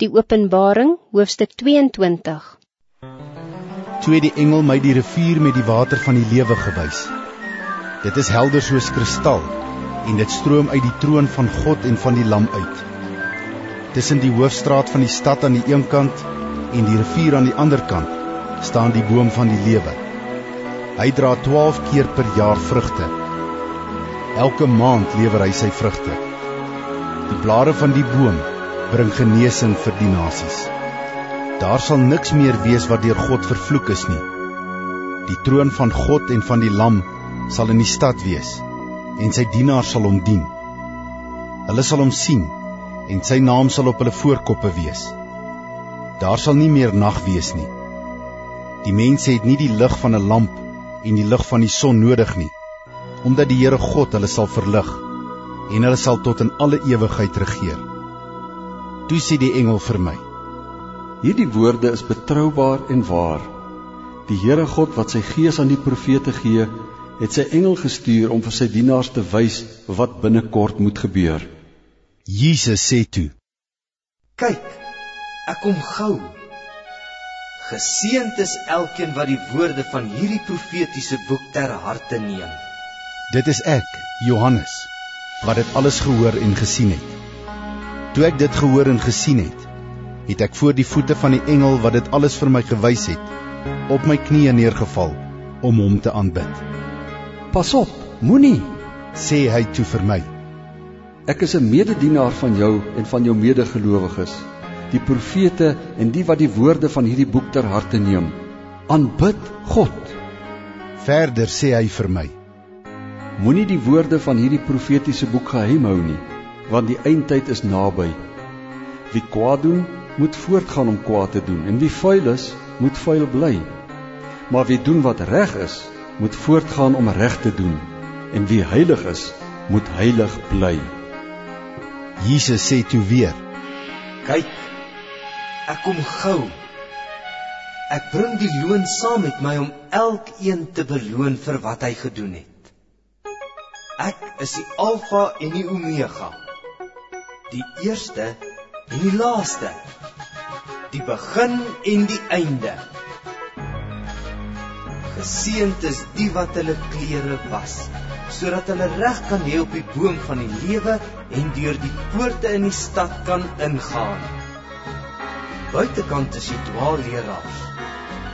Die Openbaring, hoofstuk 22. Toe die engel my die rivier met die water van die lewe gewys. Dit is helder soos kristal en dit stroom uit die troon van God en van die Lam uit. Tussen die hoofstraat van die stad aan die een kant en die rivier aan die ander kant staan die boom van die lewe. Hy dra 12 keer per jaar vrugte. Elke maand lewer hy sy vrugte. Die blare van die boom bring genesing vir die nasies. Daar sal niks meer wees wat deur God vervloek is nie. Die troon van God en van die Lam sal in die stad wees en sy dienaars sal hom dien. Hulle sal hom sien en sy naam sal op hulle voorkoppe wees. Daar sal nie meer nag wees nie. Die mense het nie die lig van 'n lamp en die lig van die son nodig nie, omdat die Here God hulle sal verlig en hulle sal tot in alle ewigheid regeer. Toe sê die engel vir my: Hierdie woorde is betroubaar en waar. Die Here God wat sy gees aan die profete gee, het sy engel gestuur om vir sy dienaars te wys wat binnekort moet gebeur. Jesus sê toe: Kyk, ek kom gou. Geseënd is elkeen wat die woorde van hierdie profetiese boek ter harte neem. Dit is ek, Johannes, wat dit alles gehoor en gesien het. Toe ek dit gehoor en gesien het, het ek voor die voete van die engel wat dit alles vir my gewys het, op my knieë neergeval om hom te aanbid. Pas op, moenie, sê hy toe vir my. Ek is 'n mededienaar van jou en van jou medegelowiges, die profete en die wat die woorde van hierdie boek ter harte neem. Aanbid God. Verder sê hy vir my: Moenie die woorde van hierdie profetiese boek geheim hou nie want die eindtyd is naby. Wie kwaad doen, moet voortgaan om kwaad te doen en wie vuil is, moet vuil bly. Maar wie doen wat reg is, moet voortgaan om reg te doen en wie heilig is, moet heilig bly. Jesus sê toe weer: Kyk, ek kom gou. Ek bring die loon saam met my om elkeen te beloon vir wat hy gedoen het. Ek is die Alfa en die Omega die eerste en die laaste, die begin en die einde. Geseënd is die wat hulle klere was, sodat hulle reg kan hê op die boom van die lewe en deur die poorte in die stad kan ingaan. Buitekant is die dwaalleraars,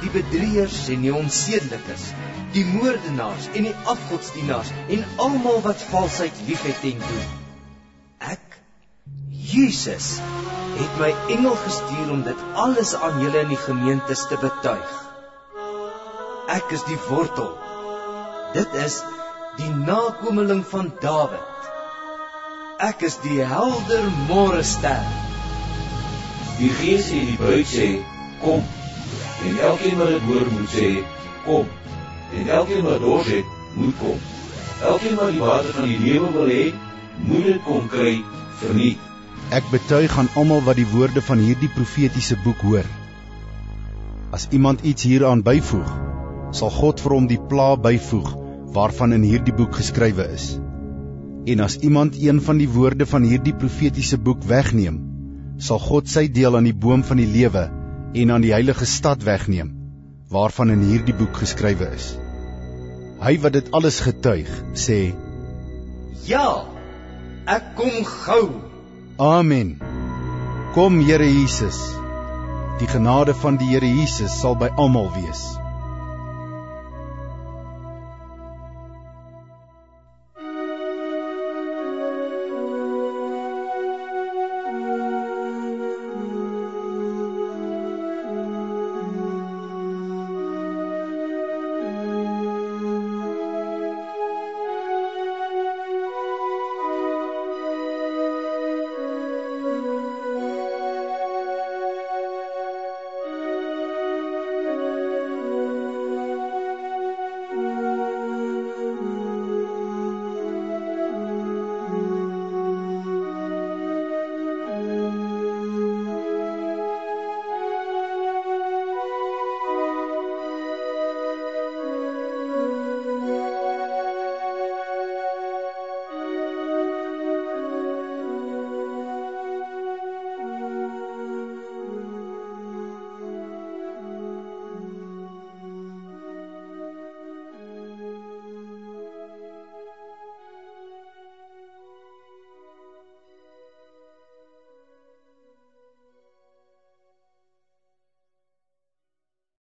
die bedrieërs en die onsedelikes, die moordenaars en die afgodsdienaars en almal wat valsheid liefhet en doen. Jesus het my engel gestuur om dit alles aan julle in die gemeentes te betuig. Ek is die wortel. Dit is die nakomeling van Dawid. Ek is die helder môre ster. Die Gees en die bruid sê, kom. En elkeen wat dit hoor moet sê, kom. En elkeen wat dors het, moet kom. Elkeen wat die water van die lewe wil hê, moet dit kom kry verniet. Ek betuig aan almal wat die woorde van hierdie profetiese boek hoor. As iemand iets hieraan byvoeg, sal God vir hom die pla byvoeg waarvan in hierdie boek geskrywe is. En as iemand een van die woorde van hierdie profetiese boek wegneem, sal God sy deel aan die boom van die lewe en aan die heilige stad wegneem waarvan in hierdie boek geskrywe is. Hy wat dit alles getuig, sê: Ja, ek kom gou. Amen. Kom Here Jesus. Die genade van die Here Jesus sal by almal wees.